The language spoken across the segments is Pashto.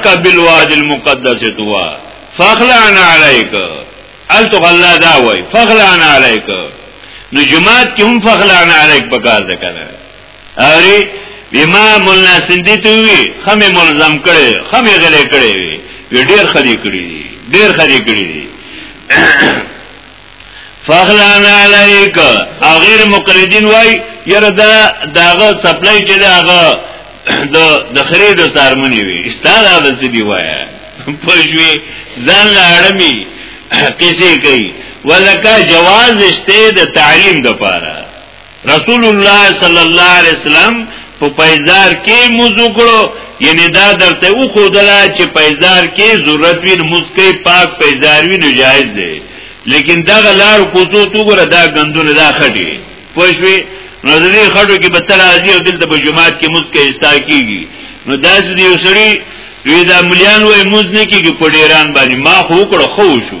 وکا بالواد المقدس توا فخلعنا علیک التو الله دا وای فخلعنا علیک نو جماعت کې هم فخلعنا علیک پکار ده کنه اری امام الناسندی ته وی خمه ملزم کړي خمه غلې کړي وی ډیر خلی کړي ډیر خلی کړي فخلان علیک غیر مقلدین وای یره دا داغه سپلای چې داغه د د خرید سارمنی وی استاده د څه دی وای پښوی ځان لاړمی کیسه کوي ولکه جواز شته د تعلیم د پاره رسول الله صلی الله علیه وسلم په پیزار کې موضوع کړو یعنی دا درته او خودلا چې پیزار کې ضرورت وین مسکه پاک پیزار وی نه جایز دی لیکن دا غلار کوڅو تو ګره دا غندونه دا خټي پښوی نو دې خټو کې بتل راځي او دلته په جماعت کې مسکه استا کیږي نو داس دې وسړي وی دا مليان وای موز نه کیږي په ډیران باندې ما خو کړو خو شو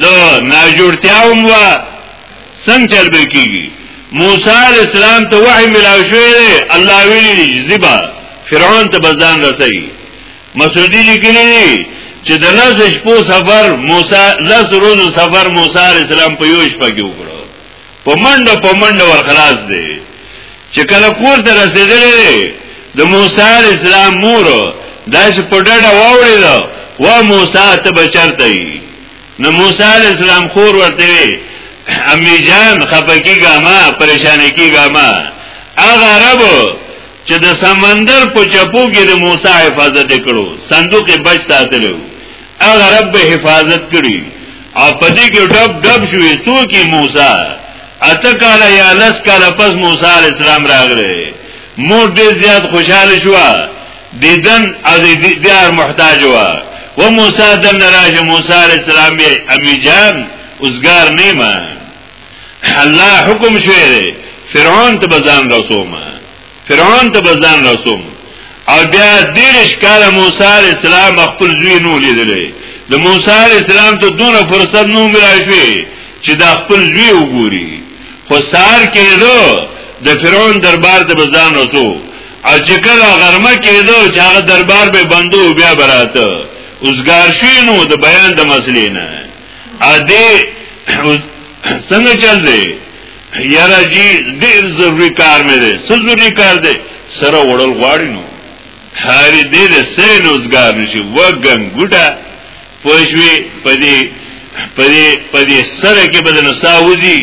دو ناجورتیاوم و سنگ چل بکی گی موسی علیہ السلام ته وحی ملاو شوی دی الله ویلی دی زبا فرعون ته بزان رسي مسعودی لیکلی دی چې د لس شپو سفر موسی لس روزو سفر موسی علیہ السلام په یو شپه کې وکړ په منډه په منډه ور خلاص دی چې کله کور ته رسیدلې د موسی علی السلام مور دا چې په ډډه واوړې دا وا موسی ته بچرته ای نو موسی علی السلام خور ورته وی امی جان خپکی ګاما پریشان کی ګاما هغه عرب چې د سمندر په چپو کې د موسی حفاظت کړو صندوق بچ ساتلو هغه رب حفاظت کړی او په دې کې ډب ډب شوې څوک موسی اته کاله یا لس کاله پس موسی علی السلام راغله مور دې زیات خوشاله شو دیدن او دې دیار محتاج و و موسی دن راج موسی علی السلام یې امی جان اوسګار نیمه الله حکم شوی فرعون ته بزان رسومه فرعون ته بزان رسوم او بیا دیرش کال موسی علیہ السلام خپل زوی نو لیدلې د موسی علیہ السلام ته دون فرصت نو ملایفه چې دا خپل زوی وګوري خو سار کېدو د فرعون دربار ته بزان رسو او چې کله غرمه کېدو چې هغه دربار به بندو بیا براته اوسګار شي نو د بیان د مسلې نه ا دې څنګه چل دی یاره جی ډیر ضروری کار مې دی څه ضروری کار دی سره وړل غواړي نو هاري دې دې سره نوزګار نشي وګن ګډه پښوی پدې پدې پدې سره کې بدن ساوځي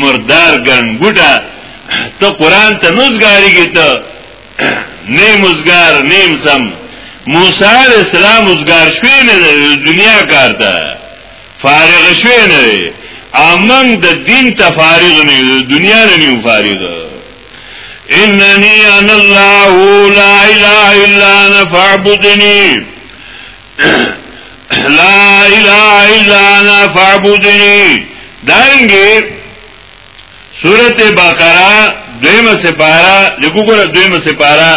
مردار ګن ګډه ته قران ته نوزګاری کې ته نه مزګار نیم سم موسی علیہ السلام مزګار شوی نه دنیا کار ده فارغ شوی نه دی امن د دین ته فارغ نه دی دنیا نه نیو فارغ اننی انا الله لا اله الا انا فاعبدنی لا اله الا انا فاعبدنی دانګي سورته بقره دویمه سپاره لګو ګره دویمه سپاره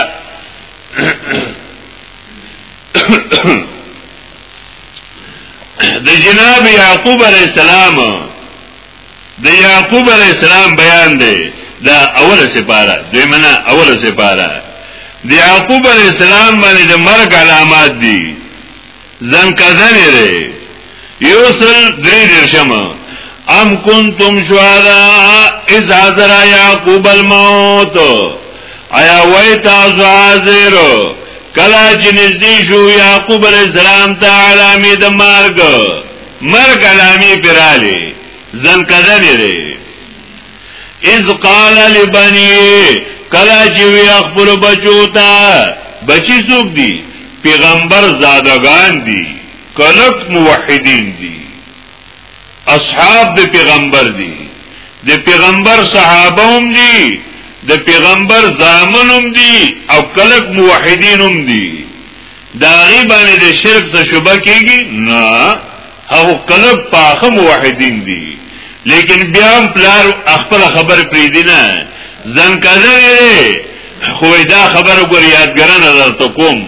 د جناب یعقوب علی السلام د یعقوب علی السلام بیان دی دا اوله سپاره دیمنه اوله سپاره د یعقوب علی السلام باندې د مرګ علامات دي ځن کزن لري یوسل درې درشم ام کنتم شهدا اذ حضر یعقوب الموت ایا وای تاسو حاضر کلا چې نږدې شو یعقوب علی السلام ته علامه د مرګ مرګ علامه پراله ځن کده لري اذ قال لبني کلا چې وی خپل بچو ته بچی څوک دي پیغمبر زادگان دي کلک موحدین دي اصحاب د پیغمبر دي د پیغمبر صحابه هم دي د پیغمبر زامن هم دي او کلک موحدین هم دي دا غي باندې د شرک څخه شوبه کیږي نه هغه کلک پاخه موحدین دي لیکن بیا هم پلار خپل خبر پری دی نه ځن کړی خو دا خبره ګور یادګرنه درته کوم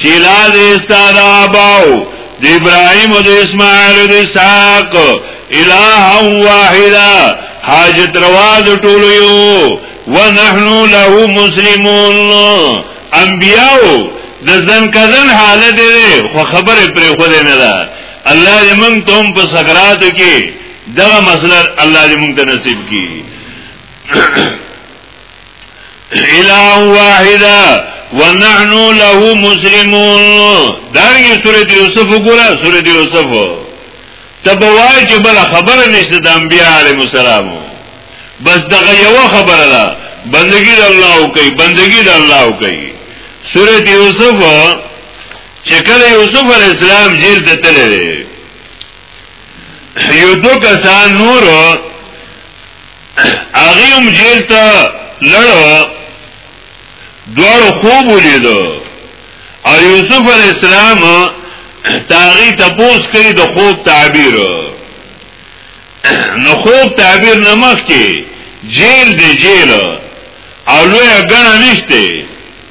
چې لا دې ستاد آباو د ابراهیم او د اسماعیل او د اسحاق الها واحده حاجت روا د ټولو یو ونحنو له مسلمون انبیاء د ځن کزن حالت دی خو خبره پرې خو نه ده الله دې موږ ته هم په سکرات کې دغه مسله الله دې موږ ته نصیب کړي اله واحده ونحن له مسلمون دا یو سورۃ یوسف ګره سورۃ یوسف تبوای چې بل خبره نشته د انبیاء علیهم السلام بس دغه یو خبره ده بندگی د الله کوي بندگی د الله کوي سورۃ یوسف چې کله یوسف علی السلام جیل ته تللی یو دو کسان نور هغه هم جیل ته لړ دوړو خوب ولید او یوسف علی السلام تاغي تپوس کوي د خوب تعبیر نو خوب تعبیر نمخ کې جیل دی جیل او لوی غنه نشته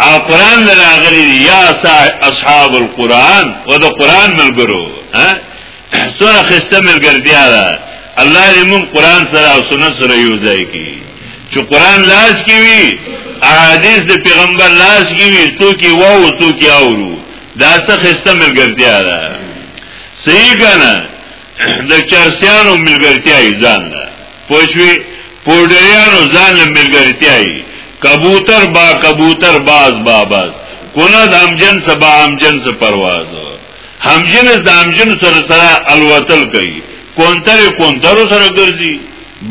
او قران راغلی یا اصحاب القران او د قران ملګرو ها سره خسته ملګرتیا ده الله دې موږ قران سره او سنت سره یو ځای کی چې قران لاس کی وی احادیث د پیغمبر لاس کی وی تو کی وو تو کی اورو دا څه خسته ملګرتیا ده صحیح کنه د چرسیانو ملګرتیا ځان ده پوشوی پوډریانو ځان ملګرتیاي کبوتر با کبوتر باز با باز کند همجنس با همجنس پرواز همجنس د همجنس سره سره الوتل کوي کونتر کونتر سره ګرځي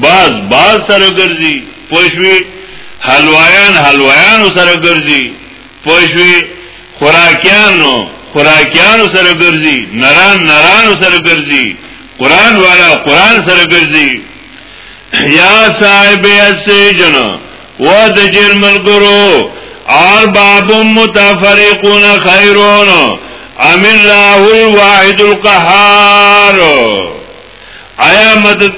باز باز سره ګرځي پوشوی حلوایان حلوایان سره ګرځي پوښوي خوراکیانو خوراکیانو سره ګرځي نران نران سره ګرځي قران والا قران سره ګرځي یا صاحب السجن و د جرم الګرو ارباب متفرقون خیرون ام الله الواحد القهار آیا مدد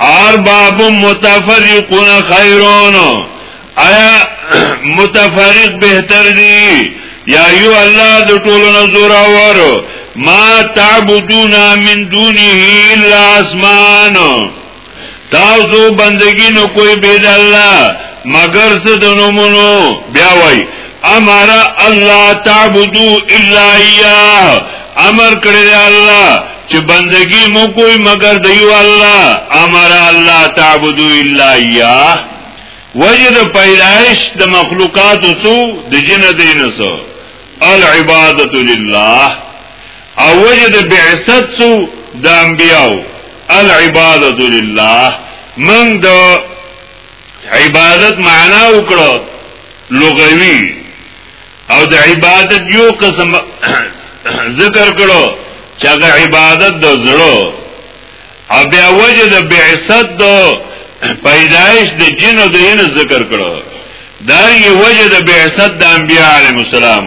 ارباب متفرقون خیرون آیا متفرق بهتر دی یا یو الله د ټولو نظر اور ما تعبدون من دونه الا اسمان تاسو بندگی نو کوئی بید اللہ مگر سد نمونو بیاوئی امر الله تعبدو الا ایاه امر کړی الله چې بندگی مو کوئی مگر دیو الله امر الله تعبدو الا ایاه وجد پیدائش د مخلوقات سو د جن دینسو العبادت لله او وجه د بعثت سو د انبیاو العبادت لله من د عبادت معنا وکړو لغوي او د عبادت یو قسم ذکر کړو چې هغه عبادت د زړه او بیا وجه د بعثت د پیدایش د جنو د ینه ذکر کړو دا یو وجه د بعثت د انبیاء علیهم السلام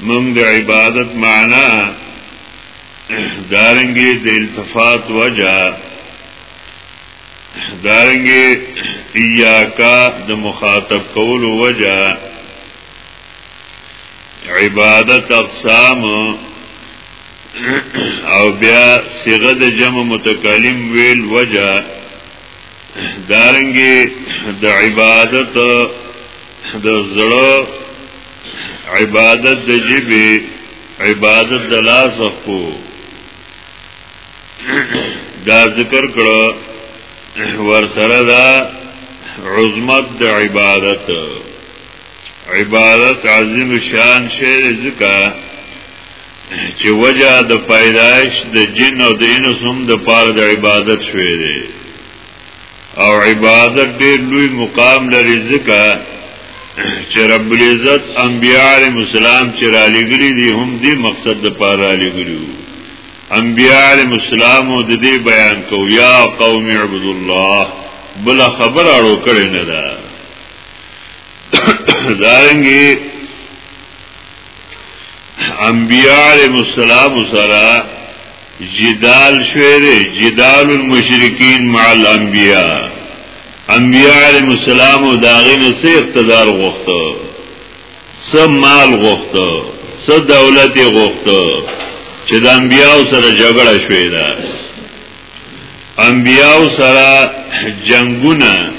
موږ د عبادت معنا دارنګي د التفات وجه دارنګي ایاکا د مخاطب کول وجه عبادت اقسام او بیا صيغه د جمع متکلم ویل وجه دارنګي د عبادت د زړه عبادت د جبه عبادت د لاس خو دا ذکر کړه ور سره دا عظمت د عبادت عبادت عظیم شان شی ذکر چې وجه د پیدایش د جن او د انس هم د پاره د عبادت شوې ده او عبادت ډېر لوی مقام لري ځکه چې رب العزت انبیاء علیهم السلام چې را لګري دي هم دې مقصد د پاره را لګري انبیاء علیهم السلام د دې بیان کو یا قوم اعبدوا الله بل خبر اړو کړي نه ده دارنګي انبیاء علیهم السلام سره جدال شعر جدال المشرکین مع الانبیاء انبیاء علیهم السلام او داغین سه اقتدار غوښته سه مال غوښته سه دولت غوښته چې د انبیاء سره جګړه شوې ده انبیاء سره جنگونه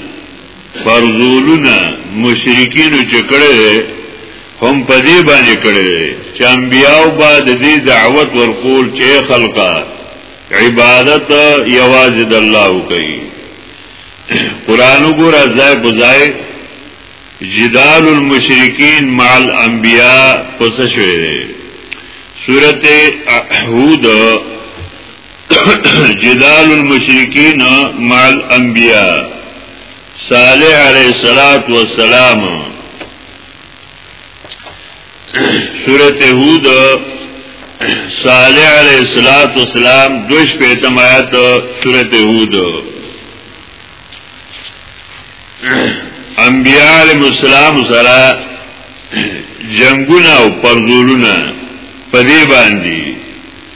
فرزولونه مشرکین چې کړي هم په دې باندې کړي چې انبیاء با د دې دعوت ورکول چې خلقا عبادت یوازې د الله کوي قران وګوره ځای په ځای جدال المشرکین مع الانبیاء پس شوی سورته هود جدال المشرکین مع الانبیاء صالح علیہ الصلات والسلام سورته هود صالح علیہ الصلات والسلام دوش پیتم آیات سورته هود انبیاء علیہ السلام سره جنگونه او پرزولونه پدې باندې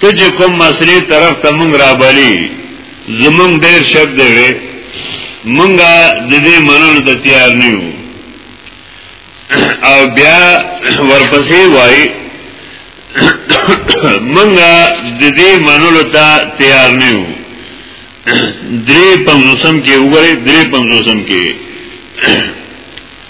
ته چې کوم مسلې طرف ته مونږ را بلی زمونږ ډیر شک دی وی مونږه د دې منلو ته تیار نه یو او بیا ورپسې وای مونږه د دې منلو ته تیار نه یو درې پنځوسم کې وګورئ درې پنځوسم کې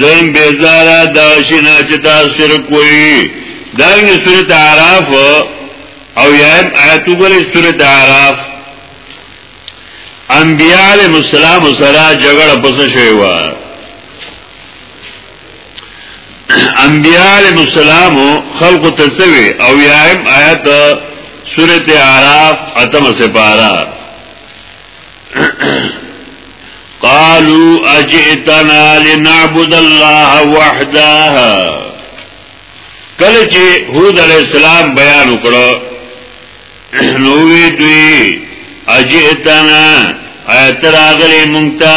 زم بیزارا دا شینا چې تاسو شرک کوي دا یې سورته আরাف او یاد آیت وګورئ سورته আরাف انبیاء علیہ السلام سره جګړه پس شوی و انبیاء علیہ السلام خلق تسوی او یایم آیت سورت عراف اتم سپارا قالوا اجئتنا لنعبد الله وحده کله چې هود علی السلام بیان وکړو نو وی دوی اجئتنا ایت راغلی مونږ ته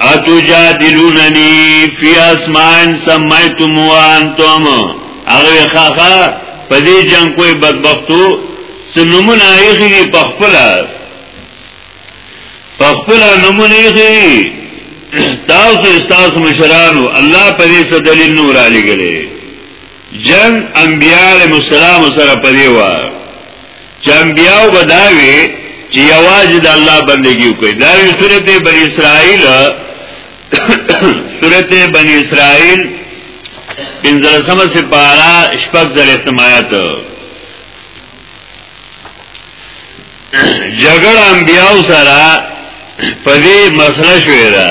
اتجادلوننی فی اسماء سمیتم وانتم هغه خاخه په دې جنگ کوی بدبختو سنمونه ایخی په خپل په خپل نمونه ایخی تاسو تاسو مشرانو الله پرې څه دلیل نور علی ګلې جنگ انبیاء علیہ السلام سره پدې و چې انبیاء بداوي چې یواز د الله بندگی وکړي دا سورته بنی اسرائیل سورته بنی اسرائیل پنځلسمه سپارا شپږ ځل استمایات جګړه انبیاء سره پدې مسله شوې ده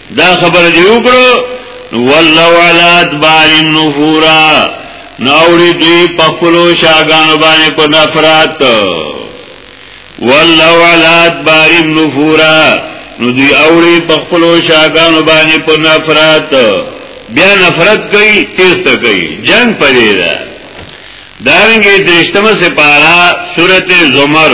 دا خبر دی وکړو والله علی ادبار النفورا نوری دوی په خپل شاګانو باندې په نفرت والله علی ادبار النفورا نو دوی اوری په خپل شاګانو باندې په نفرت بیا نفرت کوي تیسته کوي جنگ پرې ده دارنګه درشتمه سپارا سورته زمر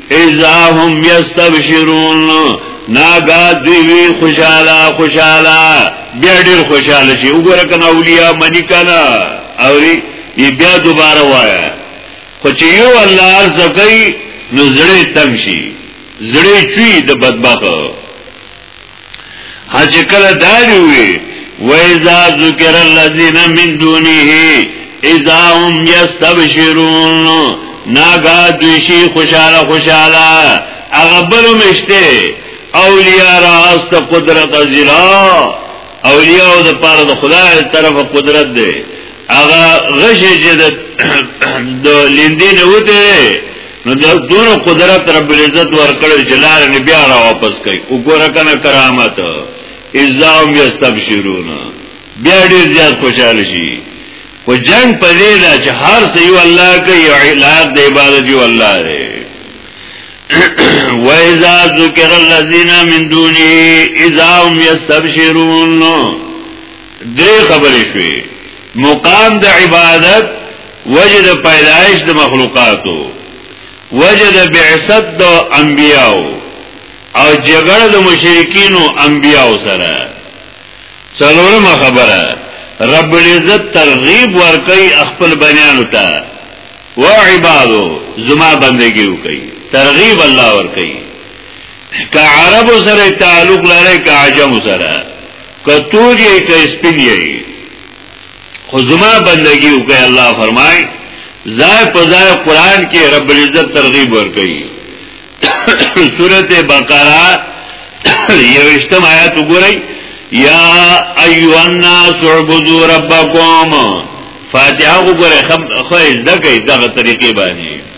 اذا هم یستبشرون ناګا دوی خوشاله خوشاله بیا ډیر خوشاله شي وګوره کنه اولیاء منی کنه او بیا دوباره وایا خو چې یو الله ارزقی نو زړه تنگ شي زړه چوي د بدبخت هڅه کله دالي وي وایذا ذکر الذین من دونه اذا هم یستبشرون ناګه دوی شي خوشاله خوشاله هغه بل مشته اولیاء راست قدرت ازلا اولیاء د پاره د خدای طرف قدرت دی هغه غشې چې د لیندې نه وته نو د دون قدرت رب العزت ورکړ چې لار نه بیا را واپس کوي وګوره کنه کرامت ازام یستبشرون بیا ډیر زیات خوشاله شي خو جنگ په دې دا چې هر څه یو الله کوي علاج د عبادت یو الله دی وَإِذَا ذُكِرَ الَّذِينَ مِن دُونِهِ إِذَا هُمْ يَسْتَبْشِرُونَ درې خبرې شوې مقام د عبادت وجد پیدایش د مخلوقاتو وجد بعثت د انبیاو او جګړه د مشرکین او انبیاو سره څلورمه خبره رب العزت ترغیب ورکړي خپل بنیانو ته و عبادو زما بندگی وکي ترغیب الله ورکي که عربو سره تعلق لري که عجمو سره که تور یې که سپین یې خو زما بندگی وکړي الله فرمای ځای په ځای قران کې رب العزت ترغیب ورکړي سورته بقره یوشتم آیات وګورئ یا ایها الناس اعبدوا ربکم فاتحه وګورئ خو ځکه دغه طریقې باندې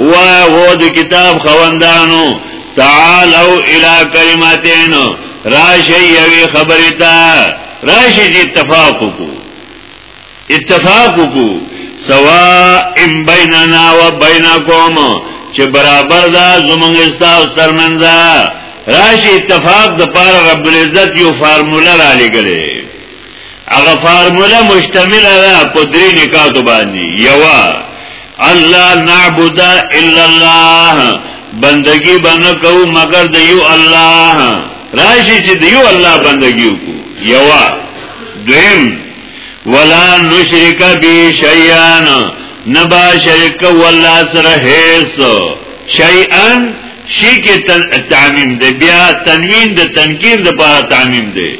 و او د کتاب خواندانو تعالو الى کلمتين راشي یوی خبرې تا راشي چې اتفاق وکړو اتفاق وکړو سوا ام بیننا و بینکم چې برابر ده زمونږ استاو ترمنځ راشي اتفاق د پاره رب العزت یو فارموله را لګلې هغه فارموله مشتمله ده په درې نکاتو باندې یوا الله نعبد الا الله بندگی بنه کو مگر د یو الله راشي چې د یو الله بندگی وکړو یوا دیم ولا نشرک به شیئا نبا شرک ولا سره هیڅ شیئا شی کې تعمیم دی بیا تنوین د تنکیر د پاره تعمیم دی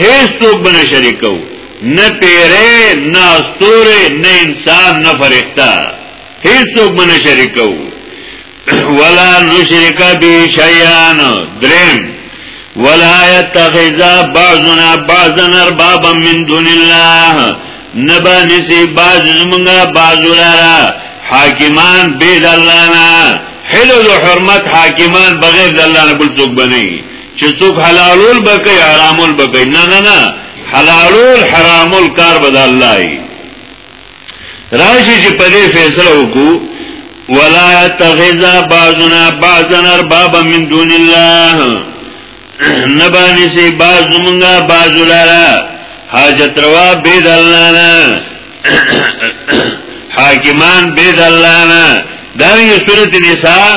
هیڅ څوک به نه شریکو نه پیره نه استوره نه انسان نه فرښتہ هیڅ څوک به نه شریکو ولا نشرک به شیئا درم ولا يتخذ بعضنا بعضا اربابا من دون الله نبا نسی بعض زمونږه بعض لرا حاکمان بيد الله نه حلو حرمت حاکمان بغیر د الله نه بل څوک بنئ چې څوک حلالول بکې حرامول بکې نه نه نه حلالول حرامول کار بد الله ای راشي چې په دې فیصله وکړو ولا تغذا بعضنا بعضا اربابا من دون الله نبانی سی باز زمونگا بازو لارا حاجت روا بید اللہ نا حاکمان بید اللہ نا دارنگی صورت نساء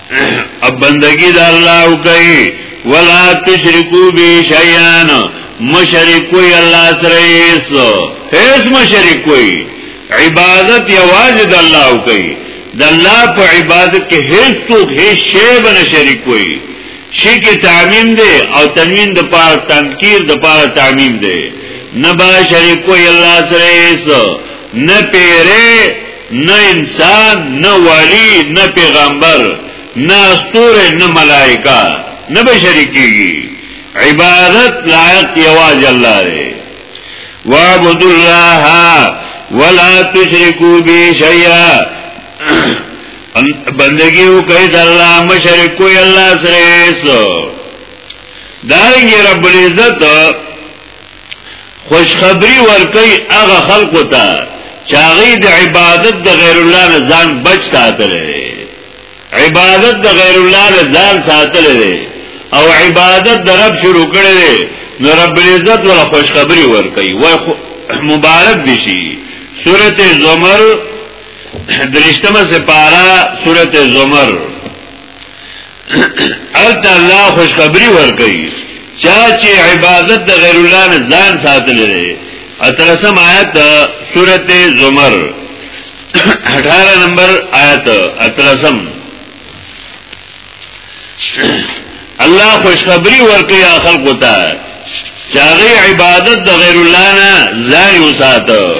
اب بندگی د الله کوي ولا تشرکو به شیان مشرکوي الله سره هیڅ هیڅ مشرکوي عبادت یوازې د الله کوي د الله په عبادت کې هیڅ څوک هیڅ شی بن شریکوي شي کې تعمیم دی او تنوین د پاره تنکیر د پاره تعمیم دی نه با شریکوي الله سره هیڅ نه پیره نه انسان نه ولی نه پیغمبر نه استور نه ملائکه نه به شریکیږي عبادت لایق یواز الله دی وعبد الله ولا تشركوا به شيئا بندگی او کوي د الله مشرک کوي الله سره سو دارنګ رب العزت خوشخبری ورکی اغا خلقو تا چاغی د عبادت د غیر الله نه ځان بچ ساتل عبادت د غیر الله نه ځان ساتل او عبادت د رب شروع کړي نو رب العزت ولا خوشخبری ورکی وای مبارک دي شي سورته زمر درشتمه سپارا سورته زمر البته الله خوشخبری ورکړي چا چې عبادت د غیر الله نه ځان ساتل لري اتلسم آیت سورته زمر 18 نمبر آیت اتلسم الله خوشخبری ورکړي خلکو ته چاغي عبادت د غیر الله نه ځان وساته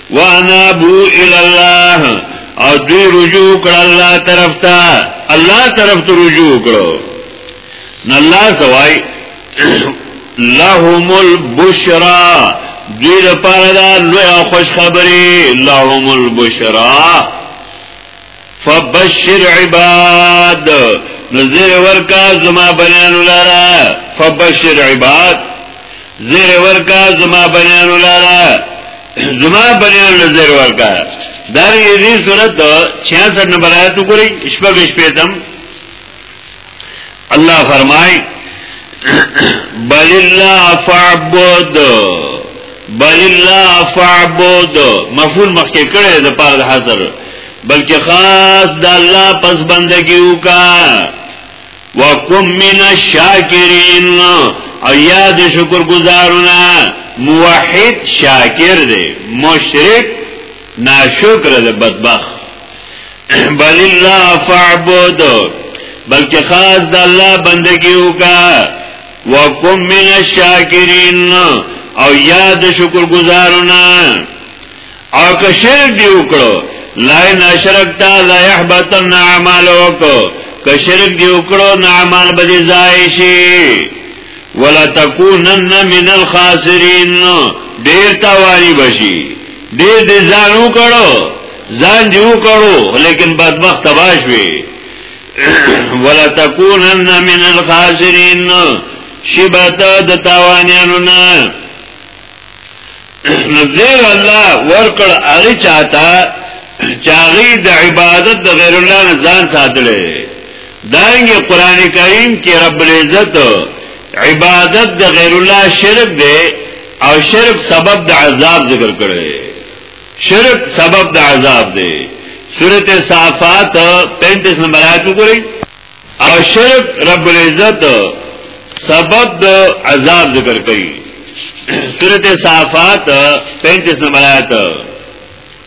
وانابو الى الله او دوی رجوع کړ الله طرف ته الله طرف ته رجوع کړو نو الله سوای لهم البشرا دوی لپاره دا لوی خوشخبری لهم البشرا فبشر عباد نذیر ورکا زما بنیان لرا فبشر عباد زیر ورکا زما بنیان لرا زما بنیان نذیر ورکا دار یې صورت 66 نمبر آیت وګورئ شپږ شپږم الله فرمای بل الله فعبد بل الله فعبد مفعول مخکې کړه د پاره د حاضر بلکې خاص د الله پس بندگی وکا وکم من الشاکرین او یاد شکر گزارونه موحد شاکر دی مشرک ناشکر دی بدبخت بل الله فاعبد بلکې خاص د الله بندگی وکا وکم من الشاکرین او یاد شکر گزارنا او که شرک دی وکړو لا نشرکتا لا يحبطن اعمالک که شرک دی وکړو نه اعمال به ځای شي ولا تکونن من الخاسرین ډیر تاوانی بشي ډیر دې ځان وکړو ځان دې وکړو لیکن بدبخت تباش وي ولا تکونن من الخاسرین شبتا د تاوانیانو نه نذیر الله ورکړ هغه چاته چاغي د عبادت د غیر الله نه ځان ساتلې دانګه قران کریم کې رب العزت عبادت د غیر الله شرک دی او شرک سبب د عذاب ذکر کړي شرک سبب د عذاب دی سورت صافات 35 نمبر آیت وګورئ او شرک رب العزت سبب د عذاب ذکر کړي سورت صافات 35 نمبر آیت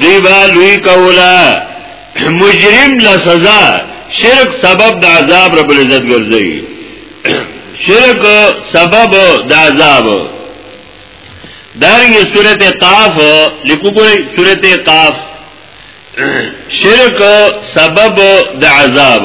دی با لوی کولا مجرم لا سزا شرک سبب د عذاب رب العزت ګرځي شرک سبب د عذاب دارنګه سورته قاف لیکو ګورئ سورته قاف شرک سبب د عذاب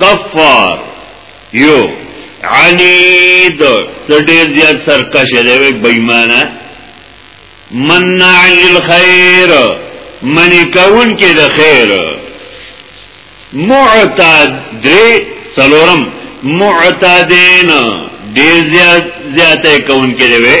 کفار یو عنید سډیر زیاد سرکش دی وی بېمانه منع للخير من کون کې د خیر معتاد درې څلورم معتادین ډیر زیات زیاته کون کې دی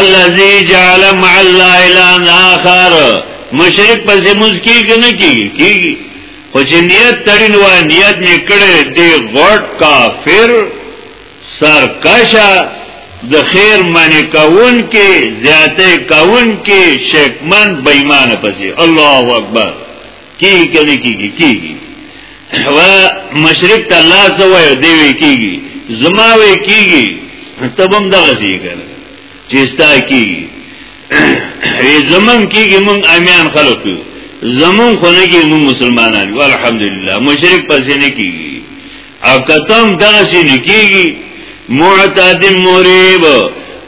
الذي جعل مع الله الا اخر مشرک په زموږ کې کنه کیږي کیږي خو چې نیت تړین و نیت نه کړي دی غټ کافر سرکشا د خیر معنی کون کې زیاته کون کې شکمن بېمانه پسې الله اکبر کیږي کنه کیږي کیږي و مشرک ته الله سو وي دی وی کیږي زما وی کیږي تبم دغه سی کنه چې ستا کیږي ای زمون کیږي مون امیان خلق یو زمون خونه کې مون مسلمانان یو الحمدلله مشرک پسې نه کیږي او کتم دغسی لکیگی معتاد مریب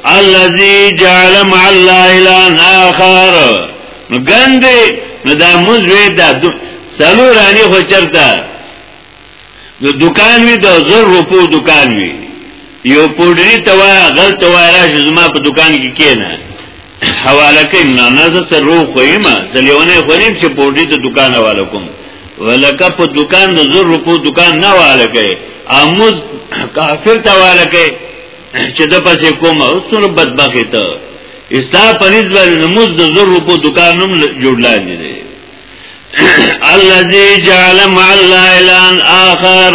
الذي جعل مع الله الان آخر نو گنده نو دا مزوی دا سلو رانی خو چرتا نو دکان وی دا زر روپو دکان وی یو پودری توا غلط توا راش زما په دکان کې کینه حواله کوي نه نه زه سر روغ خویم زه لیونه خوریم چې پوډي ته دکان حواله کوم ولکه په دکان د زر روپو دکان نه حواله کوي اموز کافر ته حواله کوي چې د پسې کوم او څومره بدبخته ته استا پنځ باندې نموز د زر روپو دکانوم جوړ لاندې دی الذي جعل مع الله الان اخر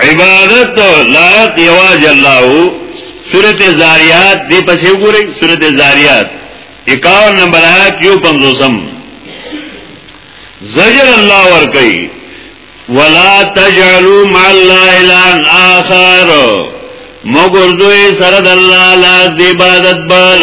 عبادت لایق یواز الله سورت زاریات دی پسې وګورئ سورت زاریات 51 نمبر آیات یو پنځوسم زجر الله ور کوي ولا تجعلوا مع الله الان اخر مگر دوی سره د الله لا عبادت بل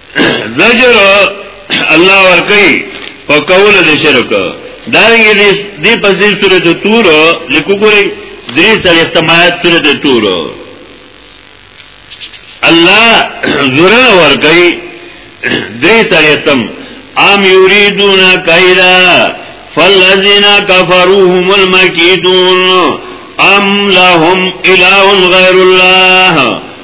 زجر الله ورکی په قول د شرک دا یې دې په ځین سورته تور لیکو ګوري درې سره استماعات سورته تور الله زره ورکی درې سره تم ام یریدون کایرا فالذین کفروا هم المکیدون ام لهم اله غیر الله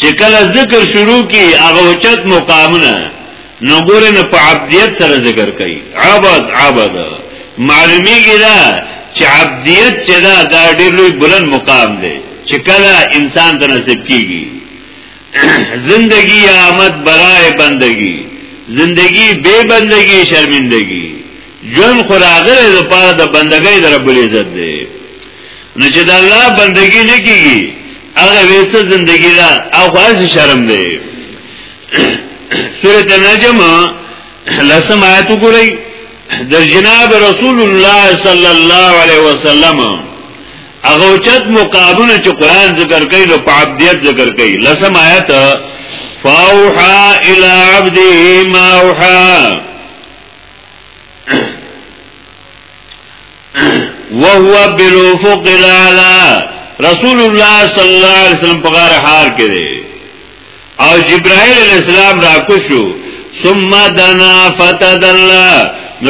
چې کله ذکر شروع کی هغه اوچت مقامونه نو ګوره نه په عبدیت سره ذکر کوي عبد عبد معلومیږي دا چې عبدیت چې دا دا ډېر لوی بلند مقام دی چې کله انسان ته نصیب کیږي زندگی آمد برای بندگی زندگی بے بندگی شرمندگی جون خو راغلی د پاره د بندګۍ در بل عزت دی نو چې د الله بندگی نه کیږي هغه وېڅ زندگی دا او خاص شرم دی سورۃ النجم لسم آیت وګورئ د جناب رسول الله صلی الله علیه وسلم هغه چت مقابله چې قران ذکر کوي نو په عبدیت ذکر کوي لسم آیت فاوحا الى عبده ما اوحا وهو بالافق الاعلى رسول الله صلی الله علیه وسلم په غار حار کې دی او جبرائیل علیہ السلام را کوشو ثم دنا فتدلل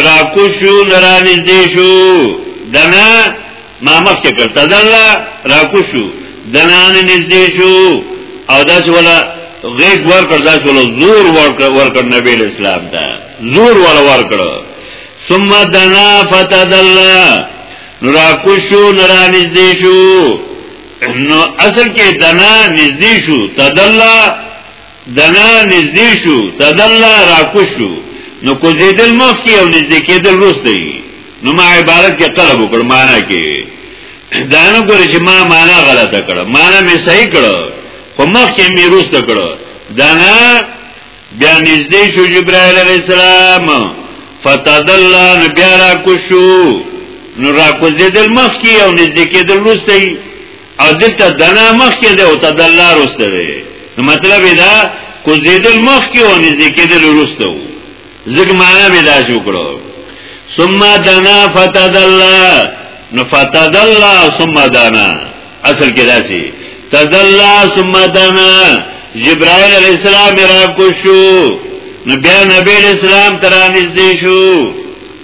را کوشو نرانځدې شو دنا ما مخکې کړ تدلا راکو شو دنان نږدې شو او داس ولا غیګ ور کړ داس ولا زور ور کړ ور کړ نبی اسلام ته زور ور ور کړ ثم دنا فتدلا راکو شو نرا نږدې شو نو اصل کې دنا نږدې شو تدلا دنا نزدې شو تدلا راکوشو نو کوزیدل مخ کې او نزدې کېدل وروسته نو ما عبارت کې قلب وکړ معنا کې دا نه ګورې چې ما معنا غلطه کړه معنا مې صحیح کړه خو مخ کې مې وروسته کړه دنا بیا نزدې شو جبرائیل علیہ السلام فتدلا نو بیا راکوشو نو راکوزیدل مخ کې او نزدې کېدل وروسته او دلته دنا مخکې ده او تدلا رسته ده نو مطلب دا کوزیدل مخکې او نږدې کېدل رسته وو ځکه معنا به دا شو کړو ثم دنا فتدلا نو فتدلا ثم دنا اصل کې راځي تدلا ثم دنا جبرائیل علیہ السلام را کوشو نو بیا نبی علیہ السلام ترانیز دی شو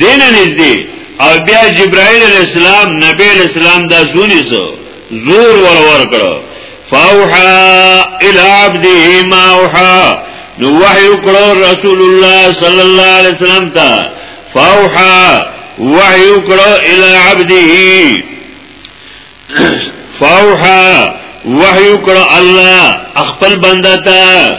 دین نږدې او بیا جبرائیل علیہ السلام نبی علیہ السلام دا سونی سو زور ور ور کړو فاوحا الى عبده ما اوحا نو وحی کړو رسول الله صلی الله علیه وسلم ته فاوحا وحی کړو الى عبده فاوحا وحی کړو الله خپل بنده ته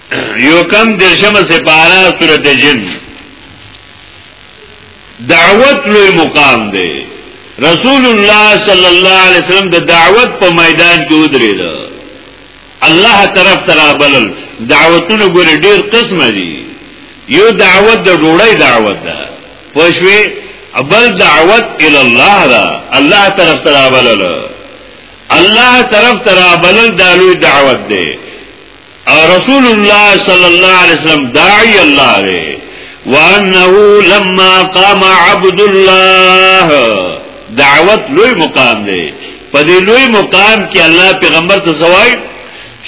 یو کم درشم سپارا صورت جن دعوت لوی مقام دی رسول الله صلی الله علیه وسلم د دعوت په میدان کې ودرېد الله طرف ترا بلل دعوتونه ګور ډیر قسمه دي یو دعوت د ډوړی دعوت ده پښوی ابل دعوت ال الله ده الله طرف ترا بلل الله طرف ترا بلل دالوی دعوت ده رسول الله صلی الله علیه وسلم داعی الله دی وانه لما قام عبد الله دعوت لوی مقام دی په دې لوی مقام کې الله پیغمبر ته سوای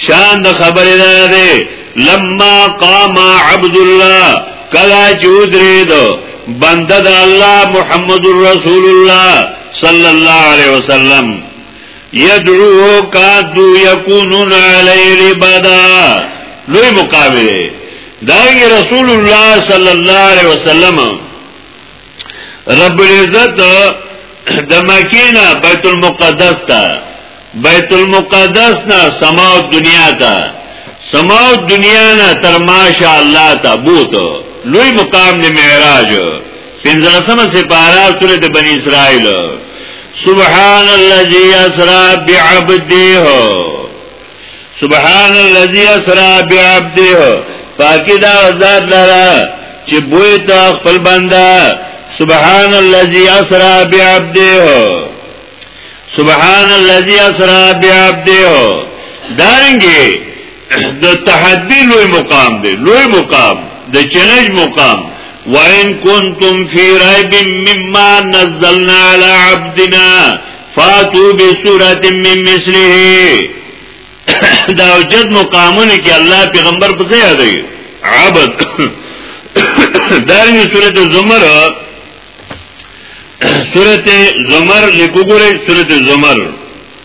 شان د خبره ده دی لما قام عبد الله کلا جودری دو بنده د الله محمد رسول الله صلی الله علیه وسلم یدعوه کادو یکونون علی لبدا لوی مقابله دانگی رسول اللہ صلی اللہ علیہ وسلم رب العزت دمکینا بیت المقدس تا بیت المقدس نا سماو دنیا تا سماو دنیا نا تر ماشا اللہ تا بوتو لوی مقام دی معراج پنځلسمه سپاره سورته بنی اسرائیل سبحان الذي اسرا بعبده سبحان الذي اسرا بعبده پاکی دا ذات لرا چې بوې ته خپل بندا سبحان الذي اسرا بعبده سبحان الذي اسرا بعبده دارنګي د تحدی لوی مقام دی لوی مقام د چیلنج مقام وان کنتم فی ریب مما نزلنا علی عبدنا فاتو بسورۃ من مثله دا وجد مقامونه کې الله پیغمبر په ځای دی عبد دارنګه سورۃ زمر سورۃ زمر لیکو ګورې سورۃ زمر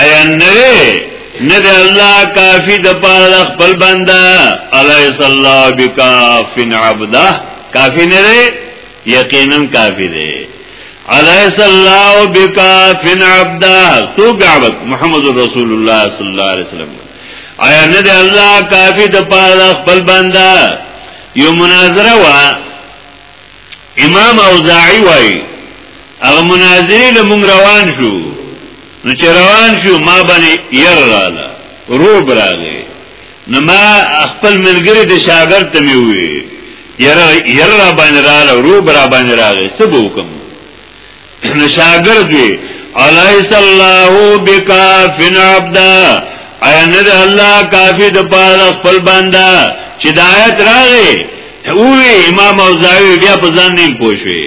ایا نه نه دی الله کافی د پاره خپل بنده الیس الله بکافن عبده کافی نه دی یقینا کافی دی الیس الله بکافن عبده تو غابت محمد رسول الله صلی الله علیه وسلم ایا نه دی الله کافی د پاره خپل بنده یو مناظره وا امام اوزاعی وای هغه مناظری له مونږ روان شو نو چې روان شو ما باندې ير رااله روب راغی نو ما خپل ملګری د شاګرد ته مې وی ير ير را باندې رااله روب را باندې راغی څه وکم نو شاګرد وی الیس الله بکافن عبدا ایا نه ده الله کافی د پاره خپل بنده چې د آیت راغې او امام اوزاوی بیا په ځان نه پوښوي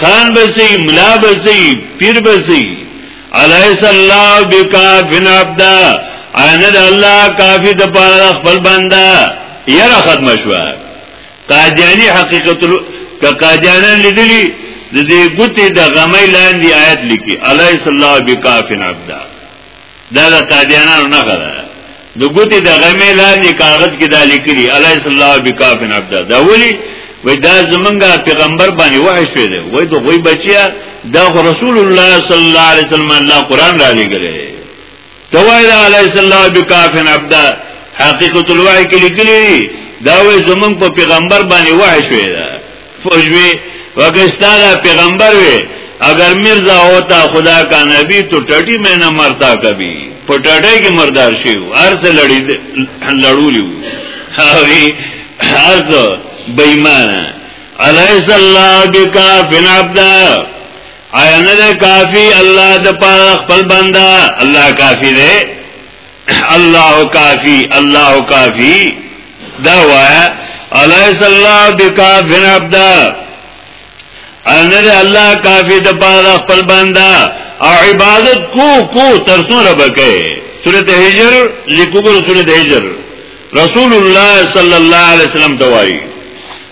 خان بسی ملا بسی پیر بسی علیس اللہ بکافن عبدا اینه د الله کافی د پاره خپل بنده یره ختم شو قادیانی حقیقت ک قادیانان لیدلی د دې ګوتې د غمې لاندې آیت لیکي الیس الله بکافن عبدا دا د قادیانانو نه غره د ګوتې د غمې لاندې کاغذ کې دا لیکلي علی صلی الله بکاف عبد دا ولی وای دا زمونږه پیغمبر باندې وحی شوی دی وای د غوی بچیا دا رسول الله صلی الله علیه وسلم الله قران را لګره ته وای دا علی صلی الله بکاف عبد حقیقت الوحی کې لیکلي دا وای زمونږ په پیغمبر باندې وحی شوی دی فوجوی وکستا دا پیغمبر وی اگر مرزا ہوتا خدا کا نبی تو ټټی میں نه مرتا کبھی په ټټی کې مردار شي ارز لړی لړولیو هاوی ارز بېمانه الیس الله بکا بن عبدا آیا نه ده کافی الله د پاره خپل بندا الله کافی دی الله کافی الله کافی دا وایا الیس الله بکافن عبدا ان دې الله کافی د پاره خپل بندا او عبادت کو کو تر څوره بکې سورته هجر لیکوګل سورته هجر رسول الله صلی الله علیه وسلم توای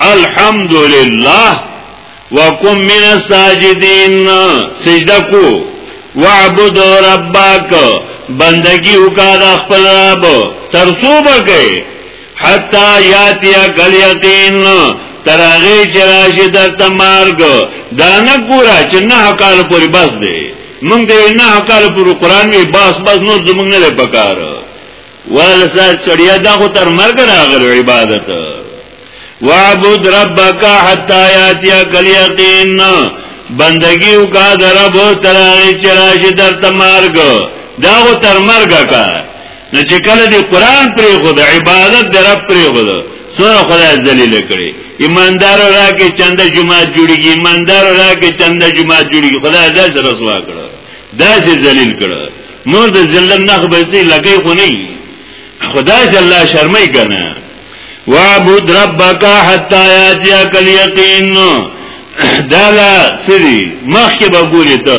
الحمدلله وکم من الساجدین سجده کو وعبد ربک بندگی وکا د خپل رب ترسو بکې حتا یاتیا کل یقین ترغه چرشی د تمارګ دانه ګورا چې نه حقال پوری بس دی مونږ دې نه حقال پوری قران وی بس بس نور زمونږ نه پکاره والا صاحب سړیا دا خو تر مرګ راغلو عبادت وعبد ربک حتا یاتیا کل یقین بندگی وکا درب تر چرای چې در تمارګ دا خو تر مرګ کا نه چې کله دی قران پر خود عبادت در رب پر خود سره خدای ذلیل کړي ایماندار را کې چند جمعه جوړیږي ایماندار را کې چند جمعه جوړیږي خدای دې رسوا کړو داسې ذلیل کړو نور د ذلت نه خبر سي لګي خو نه خدا چې الله شرمای کنه وعبد ربک حتا یاتیک الیقین دا لا سری مخکې به ګورې ته